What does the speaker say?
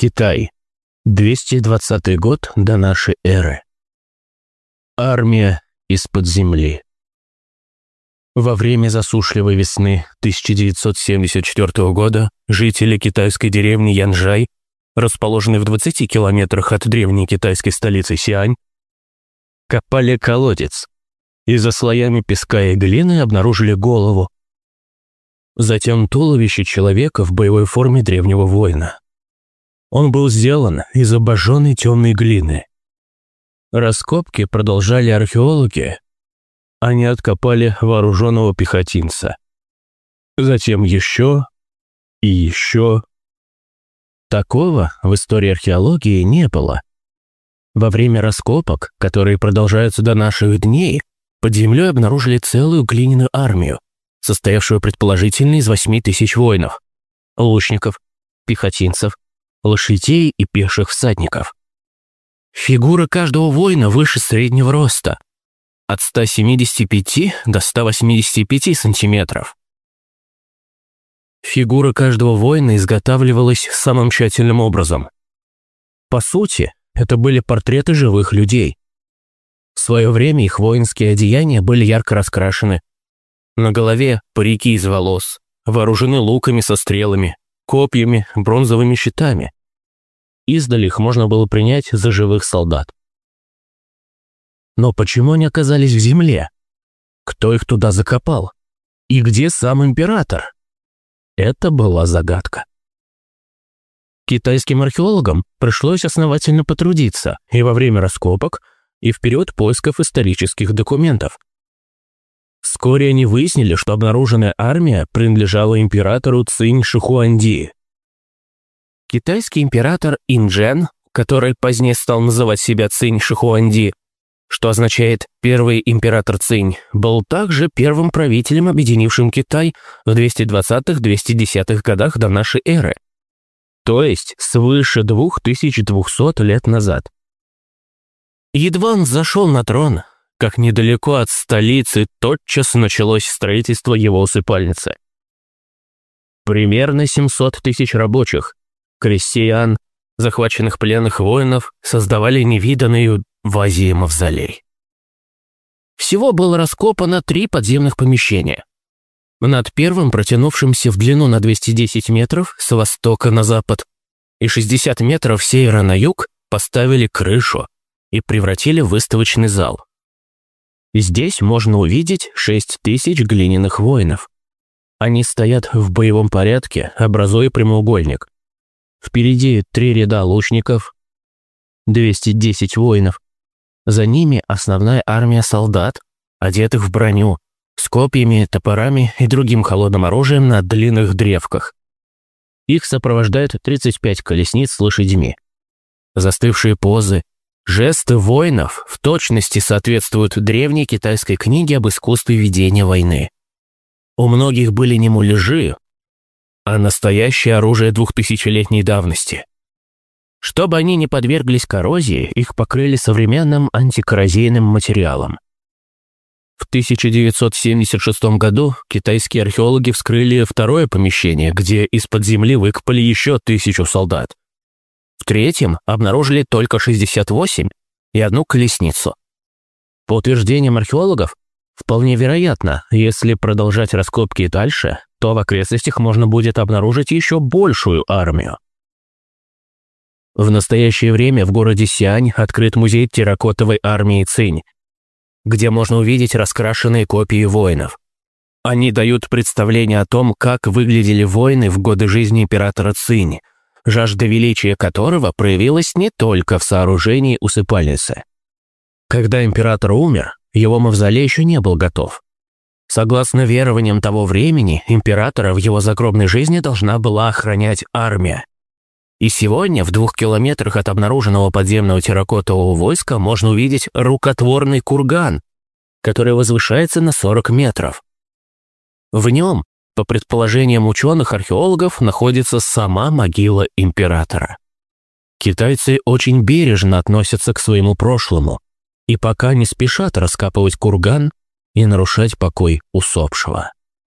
Китай. 220 год до нашей эры. Армия из-под земли. Во время засушливой весны 1974 года жители китайской деревни Янжай, расположенной в 20 километрах от древней китайской столицы Сиань, копали колодец и за слоями песка и глины обнаружили голову, затем туловище человека в боевой форме древнего воина. Он был сделан из обожженной темной глины. Раскопки продолжали археологи. Они откопали вооруженного пехотинца. Затем еще и еще. Такого в истории археологии не было. Во время раскопок, которые продолжаются до наших дней, под землей обнаружили целую глиняную армию, состоявшую предположительно из 8 тысяч воинов, лучников, пехотинцев, лошадей и пеших всадников. Фигура каждого воина выше среднего роста, от 175 до 185 сантиметров. Фигура каждого воина изготавливалась самым тщательным образом. По сути, это были портреты живых людей. В свое время их воинские одеяния были ярко раскрашены. На голове парики из волос, вооружены луками со стрелами, копьями, бронзовыми щитами. Издали их можно было принять за живых солдат. Но почему они оказались в земле? Кто их туда закопал? И где сам император? Это была загадка. Китайским археологам пришлось основательно потрудиться и во время раскопок, и в период поисков исторических документов. Вскоре они выяснили, что обнаруженная армия принадлежала императору Цинь Шихуанди. Китайский император Инджен, который позднее стал называть себя Цинь Шихуанди, что означает «первый император Цинь», был также первым правителем, объединившим Китай в 220-210-х годах до нашей эры, то есть свыше 2200 лет назад. Едва он зашел на трон, как недалеко от столицы тотчас началось строительство его усыпальницы. Примерно 700 тысяч рабочих, крестьян, захваченных пленных воинов создавали невиданную в Азии мавзолей. Всего было раскопано три подземных помещения. Над первым, протянувшимся в длину на 210 метров с востока на запад и 60 метров севера на юг, поставили крышу и превратили в выставочный зал. Здесь можно увидеть 6 тысяч глиняных воинов. Они стоят в боевом порядке, образуя прямоугольник. Впереди три ряда лучников, 210 воинов. За ними основная армия солдат, одетых в броню, с копьями, топорами и другим холодным оружием на длинных древках. Их сопровождают 35 колесниц с лошадьми. Застывшие позы, Жесты воинов в точности соответствуют древней китайской книге об искусстве ведения войны. У многих были не муляжи, а настоящее оружие двухтысячелетней давности. Чтобы они не подверглись коррозии, их покрыли современным антикоррозийным материалом. В 1976 году китайские археологи вскрыли второе помещение, где из-под земли выкопали еще тысячу солдат. В третьем обнаружили только 68 и одну колесницу. По утверждениям археологов, вполне вероятно, если продолжать раскопки дальше, то в окрестностях можно будет обнаружить еще большую армию. В настоящее время в городе Сиань открыт музей терракотовой армии Цинь, где можно увидеть раскрашенные копии воинов. Они дают представление о том, как выглядели воины в годы жизни императора Цинь, жажда величия которого проявилась не только в сооружении усыпальницы. Когда император умер, его мавзолей еще не был готов. Согласно верованиям того времени, императора в его загробной жизни должна была охранять армия. И сегодня в двух километрах от обнаруженного подземного терракотового войска можно увидеть рукотворный курган, который возвышается на 40 метров. В нем по предположениям ученых-археологов, находится сама могила императора. Китайцы очень бережно относятся к своему прошлому и пока не спешат раскапывать курган и нарушать покой усопшего.